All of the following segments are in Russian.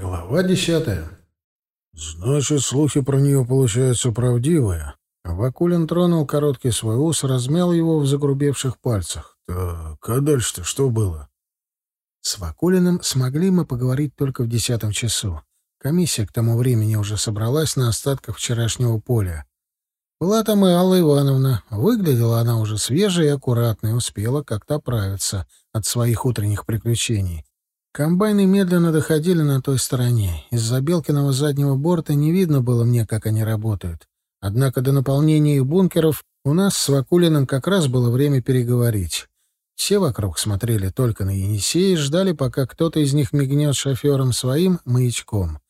Глава десятая. Значит, слухи про нее получаются правдивые. Вакулин тронул короткий свой ус, размял его в загрубевших пальцах. Так, а дальше-то что было? С Вакулиным смогли мы поговорить только в десятом часу. Комиссия к тому времени уже собралась на остатках вчерашнего поля. Была там и Алла Ивановна. Выглядела она уже свежей и аккуратной, успела как-то оправиться от своих утренних приключений. Комбайны медленно доходили на той стороне. Из-за Белкиного заднего борта не видно было мне, как они работают. Однако до наполнения их бункеров у нас с Вакулиным как раз было время переговорить. Все вокруг смотрели только на Енисея и ждали, пока кто-то из них мигнет шофером своим маячком.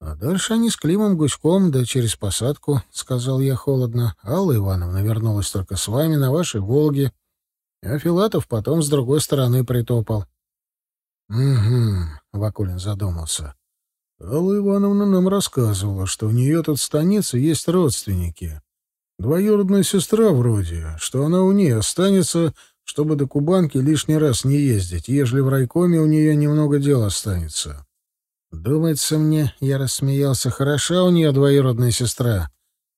А дальше они с Климом гуськом, да через посадку, — сказал я холодно. Алла Ивановна вернулась только с вами на вашей «Волге», а Филатов потом с другой стороны притопал. «Угу», — Вакулин задумался. «Алла Ивановна нам рассказывала, что у нее тут в станице есть родственники. Двоюродная сестра вроде, что она у нее останется, чтобы до Кубанки лишний раз не ездить, ежели в райкоме у нее немного дел останется». «Думается мне, я рассмеялся, хороша у нее двоюродная сестра.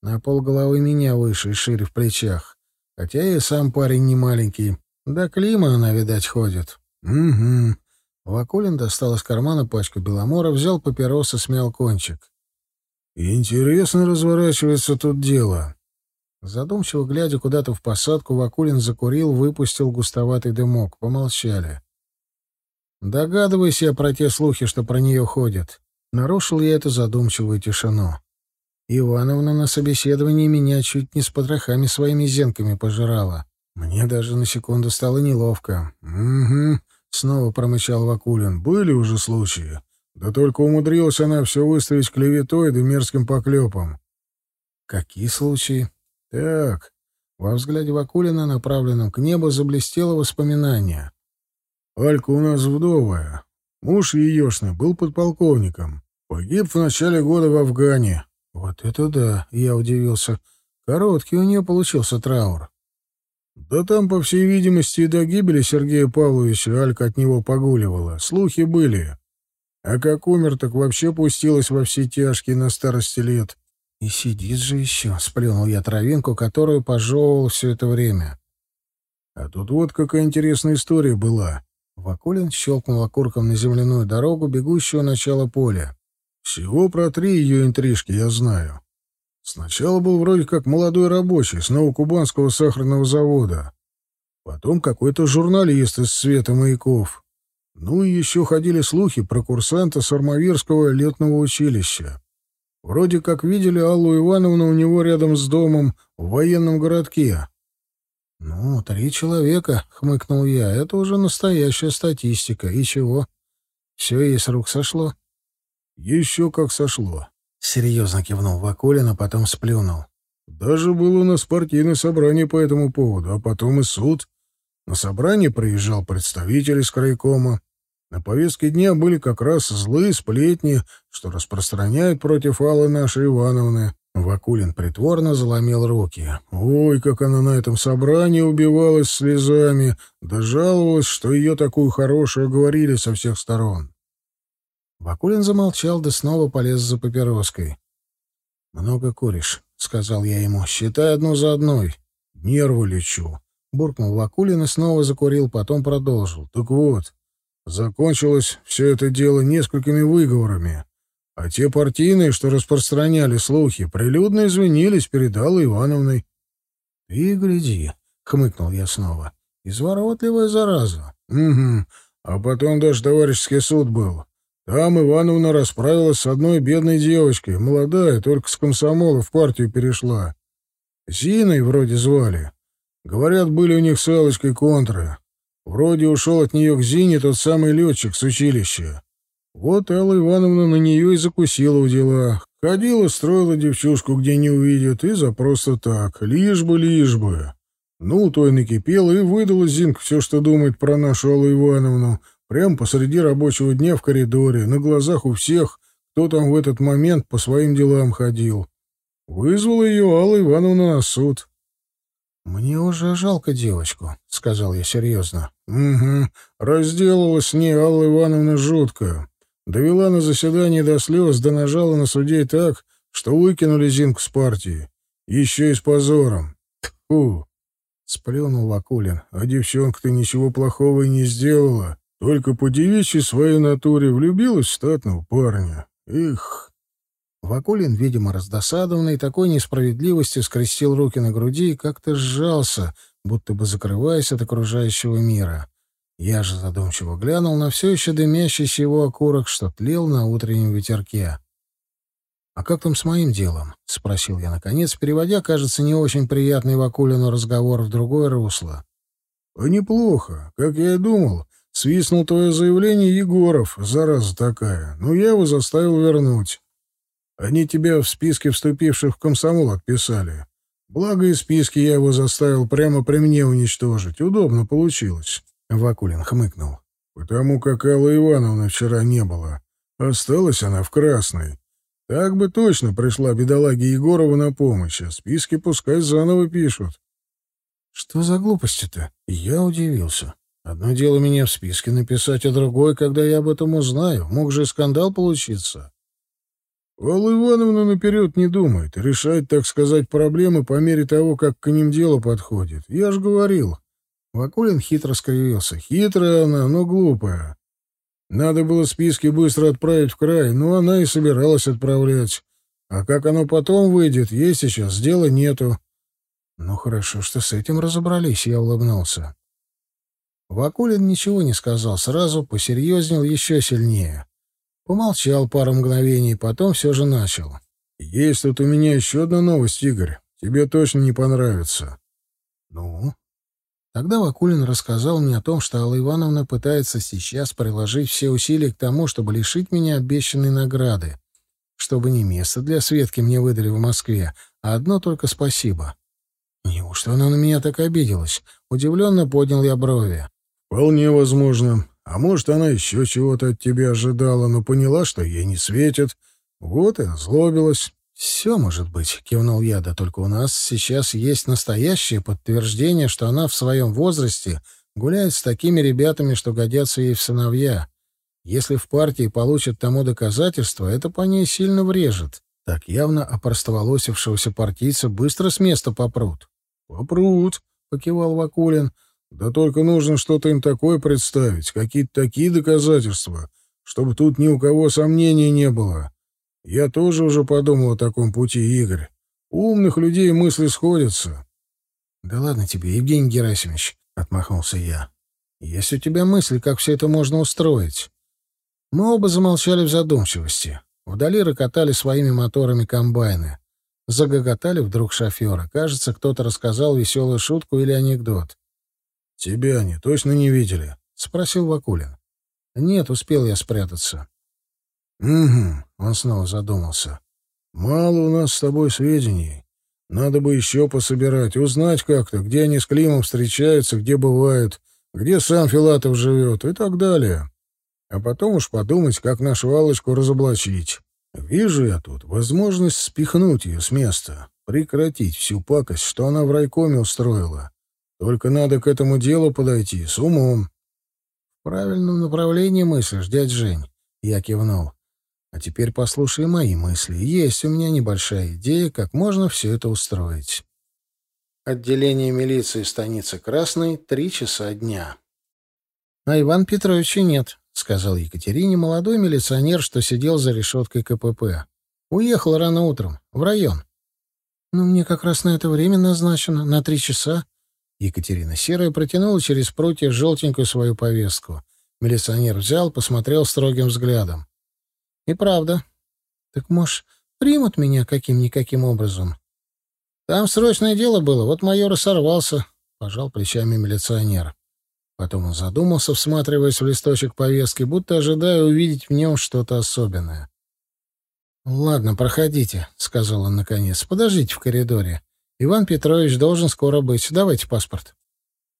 На полголовы меня выше и шире в плечах. Хотя и сам парень не маленький. Да Клима она, видать, ходит». «Угу», Вакулин достал из кармана пачку беломора, взял папиросы, смял кончик. «Интересно разворачивается тут дело». Задумчиво глядя куда-то в посадку, Вакулин закурил, выпустил густоватый дымок. Помолчали. Догадывайся про те слухи, что про нее ходят. Нарушил я эту задумчивую тишину. Ивановна на собеседовании меня чуть не с потрохами своими зенками пожирала. Мне даже на секунду стало неловко. «Угу», Снова промычал Вакулин. Были уже случаи. Да только умудрилась она все выставить клеветой да мерзким поклепом. Какие случаи? Так. Во взгляде Вакулина, направленном к небу, заблестело воспоминание. Алька у нас вдовая. Муж еешный был подполковником. Погиб в начале года в Афгане. Вот это да, я удивился. Короткий у нее получился траур. Да там, по всей видимости, и до гибели Сергея Павловича Алька от него погуливала. Слухи были. А как умер, так вообще пустилась во все тяжкие на старости лет. И сидит же еще, — сплюнул я травинку, которую пожевывал все это время. А тут вот какая интересная история была. Вакулин щелкнул окурком на земляную дорогу, бегущую у начала поля. Всего про три ее интрижки я знаю. Сначала был вроде как молодой рабочий с Новокубанского сахарного завода. Потом какой-то журналист из «Света маяков». Ну и еще ходили слухи про курсанта Сармавирского летного училища. Вроде как видели Аллу Ивановну у него рядом с домом в военном городке. «Ну, три человека», — хмыкнул я, — «это уже настоящая статистика. И чего? Все ей с рук сошло?» «Еще как сошло. Серьезно кивнул Вакулин, а потом сплюнул. Даже было на партийное собрание по этому поводу, а потом и суд. На собрание приезжал представитель из крайкома. На повестке дня были как раз злые сплетни, что распространяют против Аллы нашей Ивановны. Вакулин притворно заломил руки. Ой, как она на этом собрании убивалась слезами, да жаловалась, что ее такую хорошую говорили со всех сторон. Вакулин замолчал, да снова полез за папироской. «Много куришь», — сказал я ему. «Считай одну за одной». «Нервы лечу», — буркнул Вакулин и снова закурил, потом продолжил. «Так вот, закончилось все это дело несколькими выговорами. А те партийные, что распространяли слухи, прилюдно извинились перед Аллой Ивановной». «И гляди», — хмыкнул я снова. «Изворотливая зараза». «Угу. А потом даже товарищеский суд был. Там Ивановна расправилась с одной бедной девочкой, молодая, только с комсомола в партию перешла. Зиной вроде звали. Говорят, были у них с Аллочкой контры. Вроде ушел от нее к Зине тот самый летчик с училища. Вот Алла Ивановна на нее и закусила у дела. Ходила, строила девчушку, где не увидят, и за просто так. Лишь бы, лишь бы. Ну, то и накипела, и выдала Зинка все, что думает про нашу Аллу Ивановну, Прямо посреди рабочего дня в коридоре, на глазах у всех, кто там в этот момент по своим делам ходил. Вызвала ее Алла Ивановна на суд. «Мне уже жалко девочку», — сказал я серьезно. «Угу. Разделалась с ней Алла Ивановна жутко. Довела на заседание до слез, да нажала на судей так, что выкинули Зинку с партии. Еще и с позором. Фу! Сплюнул Вакулин. А девчонка-то ничего плохого и не сделала. Только по девичьей своей натуре влюбилась в статного парня. Их! Вакулин, видимо, раздосадованный такой несправедливостью, скрестил руки на груди и как-то сжался, будто бы закрываясь от окружающего мира. Я же задумчиво глянул на все еще дымящийся его окурок, что тлел на утреннем ветерке. «А как там с моим делом?» — спросил я, наконец, переводя, кажется, не очень приятный Вакулину разговор в другое русло. «А неплохо. Как я и думал, свистнул твое заявление Егоров, зараза такая. Но я его заставил вернуть. Они тебя в списке вступивших в комсомол отписали. Благо и списки я его заставил прямо при мне уничтожить. Удобно получилось». Вакулин хмыкнул. «Потому как Аллы Ивановны вчера не было. Осталась она в красной». Так бы точно пришла бедолаге Егорова на помощь, а списки пускай заново пишут. Что за глупости-то? Я удивился. Одно дело меня в списке написать, а другое, когда я об этом узнаю. Мог же скандал получиться. Алла Ивановна наперед не думает, решает, так сказать, проблемы по мере того, как к ним дело подходит. Я ж говорил. Вакулин хитро скривился. Хитрая она, но глупая. Надо было списки быстро отправить в край, но она и собиралась отправлять. А как оно потом выйдет, ей сейчас дела нету. Ну хорошо, что с этим разобрались, я улыбнулся. Вакулин ничего не сказал, сразу посерьезнел еще сильнее. Помолчал пару мгновений, потом все же начал. «Есть тут у меня еще одна новость, Игорь. Тебе точно не понравится». «Ну?» Тогда Вакулин рассказал мне о том, что Алла Ивановна пытается сейчас приложить все усилия к тому, чтобы лишить меня обещанной награды, чтобы не место для Светки мне выдали в Москве, а одно только спасибо. Неужто она на меня так обиделась? Удивленно поднял я брови. «Вполне возможно. А может, она еще чего-то от тебя ожидала, но поняла, что ей не светит. Вот и озлобилась». «Все может быть», — кивнул я, — «да только у нас сейчас есть настоящее подтверждение, что она в своем возрасте гуляет с такими ребятами, что годятся ей в сыновья. Если в партии получат тому доказательства, это по ней сильно врежет. Так явно опростоволосившегося партийца быстро с места попрут». «Попрут», — покивал Вакулин. «Да только нужно что-то им такое представить, какие-то такие доказательства, чтобы тут ни у кого сомнений не было». Я тоже уже подумал о таком пути, Игорь. Умных людей мысли сходятся. — Да ладно тебе, Евгений Герасимович, — отмахнулся я. — Есть у тебя мысли, как все это можно устроить? Мы оба замолчали в задумчивости. Вдали рокотали своими моторами комбайны. Загоготали вдруг шоферы. Кажется, кто-то рассказал веселую шутку или анекдот. — Тебя они точно не видели? — спросил Вакулин. — Нет, успел я спрятаться. «Угу», — он снова задумался. «Мало у нас с тобой сведений. Надо бы еще пособирать, узнать как-то, где они с Климом встречаются, где бывают, где сам Филатов живет и так далее. А потом уж подумать, как нашу Аллочку разоблачить. Вижу я тут возможность спихнуть ее с места, прекратить всю пакость, что она в райкоме устроила. Только надо к этому делу подойти с умом». «В правильном направлении мыслишь, дядь Жень», — я кивнул. А теперь послушай мои мысли. Есть у меня небольшая идея, как можно все это устроить. Отделение милиции станицы Красной, три часа дня. — А Иван Петровича нет, — сказал Екатерине молодой милиционер, что сидел за решеткой КПП. — Уехал рано утром, в район. — Ну, мне как раз на это время назначено, на три часа. Екатерина Серая протянула через прутья желтенькую свою повестку. Милиционер взял, посмотрел строгим взглядом. И правда. Так, может, примут меня каким-никаким образом? Там срочное дело было, вот майор и сорвался, — пожал плечами милиционер. Потом он задумался, всматриваясь в листочек повестки, будто ожидая увидеть в нем что-то особенное. «Ладно, проходите», — сказал он наконец. «Подождите в коридоре. Иван Петрович должен скоро быть. Давайте паспорт».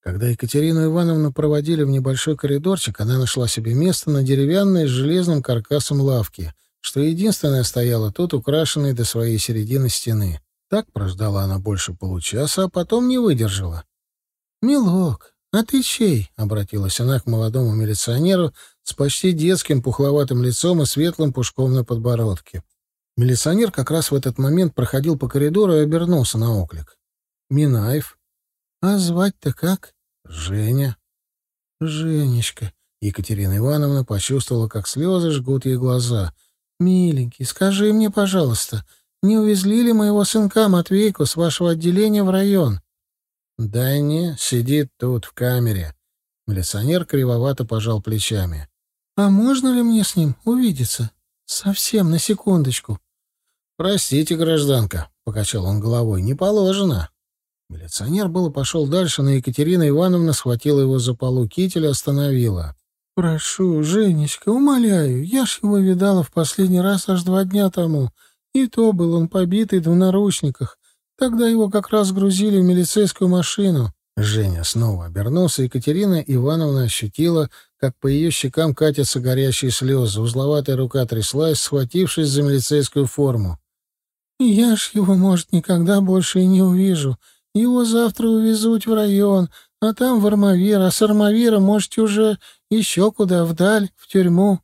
Когда Екатерину Ивановну проводили в небольшой коридорчик, она нашла себе место на деревянной с железным каркасом лавке, что единственное стояло тут, украшенной до своей середины стены. Так прождала она больше получаса, а потом не выдержала. «Милок, а ты чей?» — обратилась она к молодому милиционеру с почти детским пухловатым лицом и светлым пушком на подбородке. Милиционер как раз в этот момент проходил по коридору и обернулся на оклик. «Минаев». «А звать-то как?» «Женя». «Женечка». Екатерина Ивановна почувствовала, как слезы жгут ей глаза. «Миленький, скажи мне, пожалуйста, не увезли ли моего сынка Матвейку с вашего отделения в район?» «Да не, сидит тут, в камере». Милиционер кривовато пожал плечами. «А можно ли мне с ним увидеться? Совсем на секундочку». «Простите, гражданка», — покачал он головой, — «не положено». Милиционер было пошел дальше, но Екатерина Ивановна схватила его за полу кителя остановила. «Прошу, Женечка, умоляю, я ж его видала в последний раз аж два дня тому. И то был он побитый в наручниках. Тогда его как раз грузили в милицейскую машину». Женя снова обернулся, Екатерина Ивановна ощутила, как по ее щекам катятся горящие слезы. Узловатая рука тряслась, схватившись за милицейскую форму. «Я ж его, может, никогда больше и не увижу. Его завтра увезут в район, а там в Армавир, а с Армавира, можете, уже еще куда, вдаль, в тюрьму.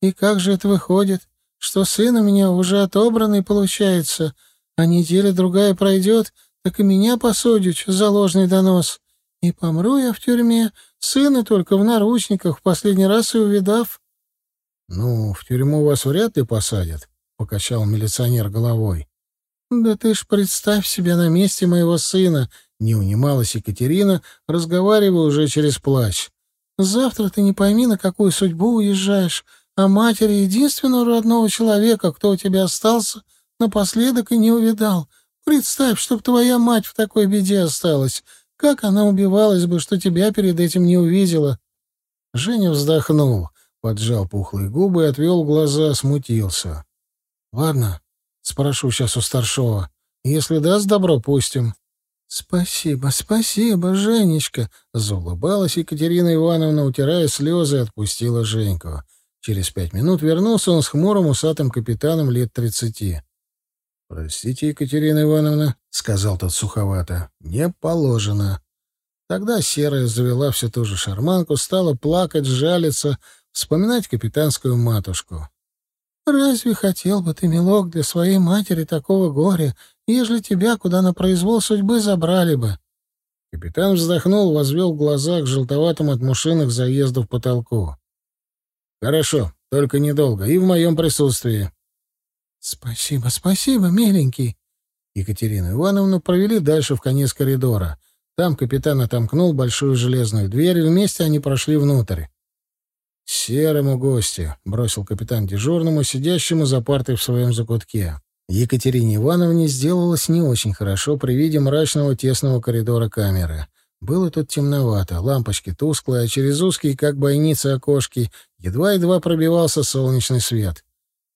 И как же это выходит, что сын у меня уже отобранный получается, а неделя-другая пройдет, так и меня посадят за ложный донос. И помру я в тюрьме, сына только в наручниках, в последний раз и увидав. — Ну, в тюрьму вас вряд ли посадят, — покачал милиционер головой. «Да ты ж представь себе на месте моего сына!» — не унималась Екатерина, разговаривая уже через плач. «Завтра ты не пойми, на какую судьбу уезжаешь, а матери единственного родного человека, кто у тебя остался, напоследок и не увидал. Представь, чтоб твоя мать в такой беде осталась. Как она убивалась бы, что тебя перед этим не увидела?» Женя вздохнул, поджал пухлые губы и отвел глаза, смутился. «Ладно, Спрошу сейчас у старшего. Если даст добро, пустим. «Спасибо, спасибо, Женечка!» — заулыбалась Екатерина Ивановна, утирая слезы, отпустила Женьку. Через пять минут вернулся он с хмурым усатым капитаном лет тридцати. «Простите, Екатерина Ивановна», — сказал тот суховато, — «не положено». Тогда Серая завела всю ту же шарманку, стала плакать, жалиться, вспоминать капитанскую матушку. Разве хотел бы ты, милок, для своей матери такого горя, ежели тебя куда на произвол судьбы забрали бы? Капитан вздохнул, возвел глаза к желтоватым от мушиных заездов потолку. «Хорошо, только недолго, и в моем присутствии». «Спасибо, спасибо, миленький». Екатерину Ивановну провели дальше в конец коридора. Там капитан отомкнул большую железную дверь, вместе они прошли внутрь. «Серому гостю», — бросил капитан дежурному, сидящему за партой в своем закутке. Екатерине Ивановне сделалось не очень хорошо при виде мрачного тесного коридора камеры. Было тут темновато, лампочки тусклые, а через узкие, как бойницы, окошки едва-едва пробивался солнечный свет.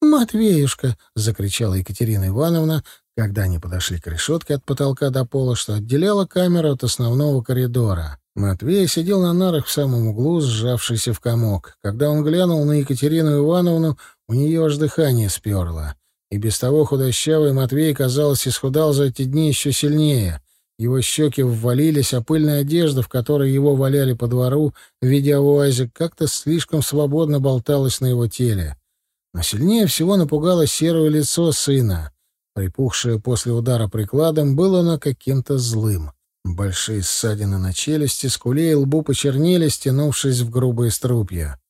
«Матвеюшка!» — закричала Екатерина Ивановна, когда они подошли к решетке от потолка до пола, что отделяла камеру от основного коридора. Матвей сидел на нарах в самом углу, сжавшийся в комок. Когда он глянул на Екатерину Ивановну, у нее аж дыхание сперло. И без того худощавый Матвей, казалось, исхудал за эти дни еще сильнее. Его щеки ввалились, а пыльная одежда, в которой его валяли по двору в виде оазик, как-то слишком свободно болталась на его теле. Но сильнее всего напугало серое лицо сына. Припухшее после удара прикладом, было оно каким-то злым. Большие ссадины на челюсти, скуле и лбу почернели, стянувшись в грубые струпья.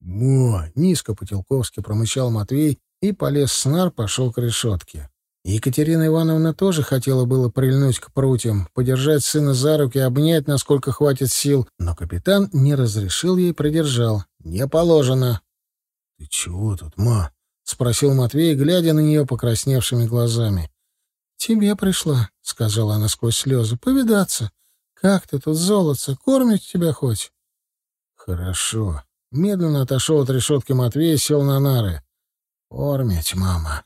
«Мо!» — низко по-телковски промычал Матвей и полез с нар, пошел к решетке. Екатерина Ивановна тоже хотела было прильнуть к прутьям, подержать сына за руки, обнять, насколько хватит сил, но капитан не разрешил ей, придержал. «Не положено». «Ты чего тут, ма?» — спросил Матвей, глядя на нее покрасневшими глазами. «Тебе пришла», — сказала она сквозь слезы, — «повидаться. Как ты тут, золотце, кормить тебя хоть?» «Хорошо». Медленно отошел от решетки Матвей и сел на нары. «Кормить, мама».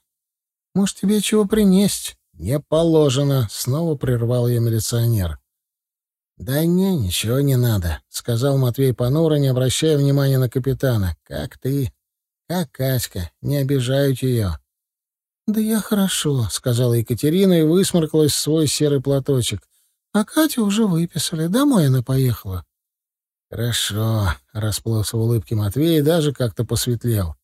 «Может, тебе чего принесть?» «Не положено», — снова прервал ее милиционер. «Да не, ничего не надо», — сказал Матвей понуро, не обращая внимания на капитана. «Как ты? Как Каська? Не обижают ее». «Да я хорошо», — сказала Екатерина и высморкалась в свой серый платочек. «А Катю уже выписали. Домой она поехала». «Хорошо», — расплылся в улыбке Матвей и даже как-то посветлел.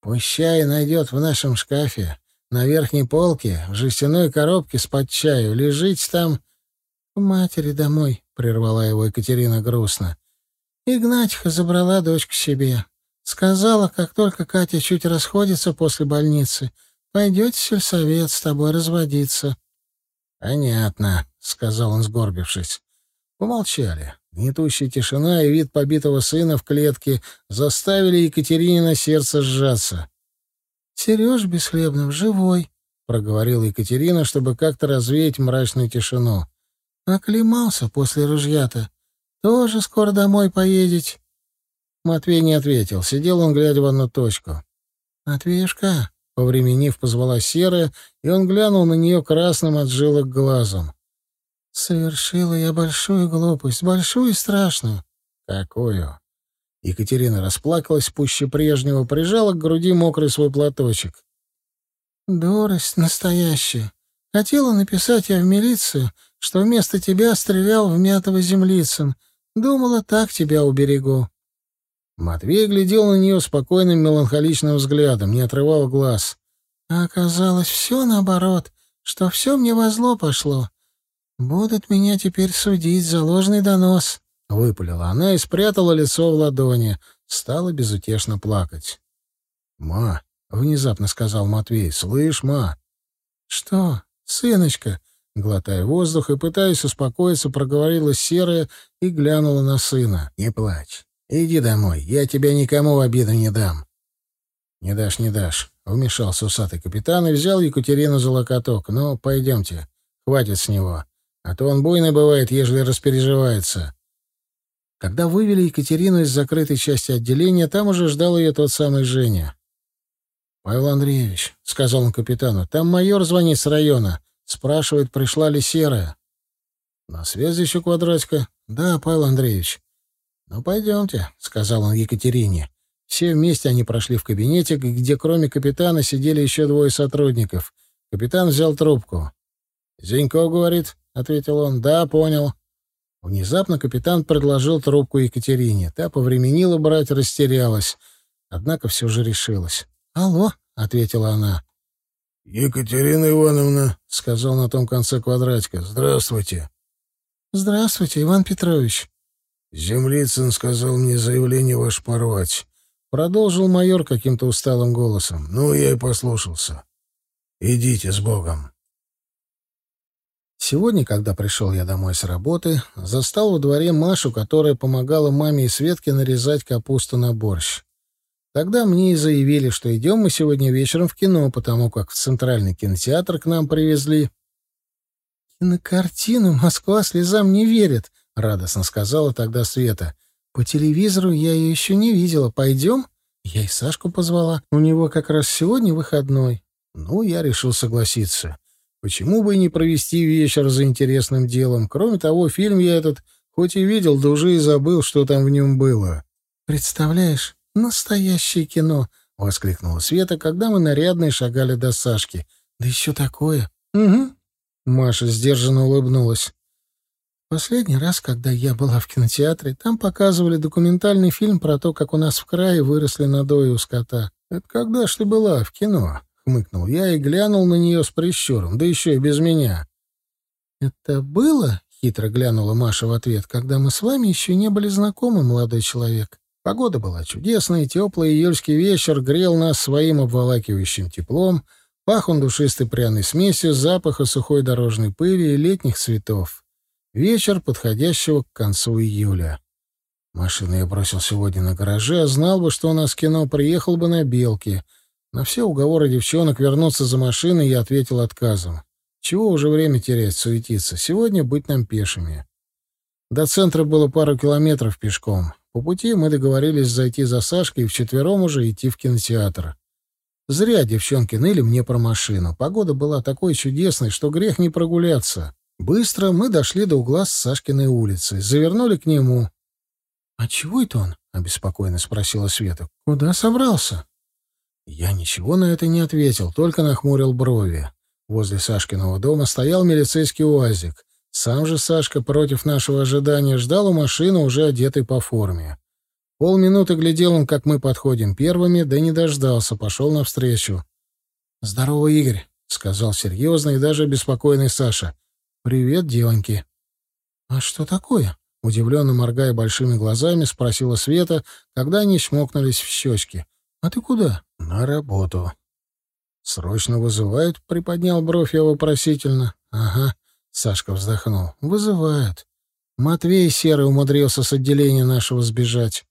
«Пущай найдет в нашем шкафе, на верхней полке, в жестяной коробке с-под чаю, лежит там...» «К матери домой», — прервала его Екатерина грустно. «Игнатьха забрала дочку себе. Сказала, как только Катя чуть расходится после больницы, пойдете в сельсовет с тобой разводиться». «Понятно», — сказал он, сгорбившись. Помолчали. Гнетущая тишина и вид побитого сына в клетке заставили Екатерине на сердце сжаться. — Сереж Бесхлебнов живой, — проговорила Екатерина, чтобы как-то развеять мрачную тишину. — Оклемался после ружья-то. Тоже скоро домой поедете. Матвей не ответил. Сидел он, глядя в одну точку. — Матвеюшка, — повременив, позвала Серая, и он глянул на нее красным от жилок глазом. Совершила я большую глупость, большую и страшную. Какую? Екатерина расплакалась пуще прежнего, прижала к груди мокрый свой платочек. Дурость настоящая. Хотела написать я в милицию, что вместо тебя стрелял в мятого землицын. Думала, так тебя уберегу. Матвей глядел на нее спокойным меланхоличным взглядом, не отрывал глаз. А оказалось, все наоборот, что все мне во зло пошло. «Будут меня теперь судить за ложный донос», — выпалила она и спрятала лицо в ладони, стала безутешно плакать. «Ма», — внезапно сказал Матвей, — «слышь, ма». «Что, сыночка?» — глотая воздух и пытаясь успокоиться, проговорила серая и глянула на сына. «Не плачь. Иди домой. Я тебя никому в обиду не дам». «Не дашь, не дашь», — вмешался усатый капитан и взял Екатерину за локоток. «Ну, пойдемте. Хватит с него. А то он буйный бывает, ежели распереживается. Когда вывели Екатерину из закрытой части отделения, там уже ждал ее тот самый Женя. — Павел Андреевич, — сказал он капитану, — там майор звонит с района. Спрашивает, пришла ли серая. — На связи еще квадратика? — Да, Павел Андреевич. — Ну, пойдемте, — сказал он Екатерине. Все вместе они прошли в кабинете, где кроме капитана сидели еще двое сотрудников. Капитан взял трубку. «Зенько, — говорит, — ответил он. «Да, понял». Внезапно капитан предложил трубку Екатерине. Та повременила брать, растерялась. Однако все же решилась. «Алло», — ответила она. «Екатерина Ивановна», — сказал на том конце квадратика. «Здравствуйте». «Здравствуйте, Иван Петрович». «Землицын сказал мне заявление ваше порвать», — продолжил майор каким-то усталым голосом. «Ну, я и послушался. Идите с Богом». Сегодня, когда пришел я домой с работы, застал во дворе Машу, которая помогала маме и Светке нарезать капусту на борщ. Тогда мне и заявили, что идем мы сегодня вечером в кино, потому как в Центральный кинотеатр к нам привезли. «Кинокартину Москва слезам не верит», — радостно сказала тогда Света. «По телевизору я ее еще не видела. Пойдем?» Я и Сашку позвала. У него как раз сегодня выходной. Ну, я решил согласиться. Почему бы и не провести вечер за интересным делом? Кроме того, фильм я этот хоть и видел, да уже и забыл, что там в нем было. «Представляешь, настоящее кино!» — воскликнула Света, когда мы нарядные шагали до Сашки. «Да еще такое!» «Угу!» — Маша сдержанно улыбнулась. Последний раз, когда я была в кинотеатре, там показывали документальный фильм про то, как у нас в крае выросли надои у скота. Это когда ж ты была в кино? хмыкнул я и глянул на нее с прищуром, да еще и без меня. «Это было?» — хитро глянула Маша в ответ, «когда мы с вами еще не были знакомы, молодой человек. Погода была чудесная, теплый июльский вечер грел нас своим обволакивающим теплом, пах он душистой пряной смесью, запаха сухой дорожной пыли и летних цветов. Вечер, подходящего к концу июля. Машину я бросил сегодня на гараже, а знал бы, что у нас кино, приехал бы на «Белке», — на все уговоры девчонок вернуться за машиной я ответил отказом. Чего уже время терять, суетиться? Сегодня быть нам пешими. До центра было пару километров пешком. По пути мы договорились зайти за Сашкой и вчетвером уже идти в кинотеатр. Зря девчонки ныли мне про машину. Погода была такой чудесной, что грех не прогуляться. Быстро мы дошли до угла с Сашкиной улицы, завернули к нему. — А чего это он? — обеспокоенно спросила Света. — Куда собрался? Я ничего на это не ответил, только нахмурил брови. Возле Сашкиного дома стоял милицейский уазик. Сам же Сашка против нашего ожидания ждал у машины, уже одетый по форме. Полминуты глядел он, как мы подходим первыми, да не дождался, пошел навстречу. «Здорово, Игорь», — сказал серьезно и даже беспокойный Саша. «Привет, девоньки». «А что такое?» — удивленно моргая большими глазами, спросила Света, когда они чмокнулись в щечки. «А ты куда?» «На работу». «Срочно вызывают?» — приподнял бровь я вопросительно. «Ага», — Сашка вздохнул. «Вызывают. Матвей Серый умудрился с отделения нашего сбежать.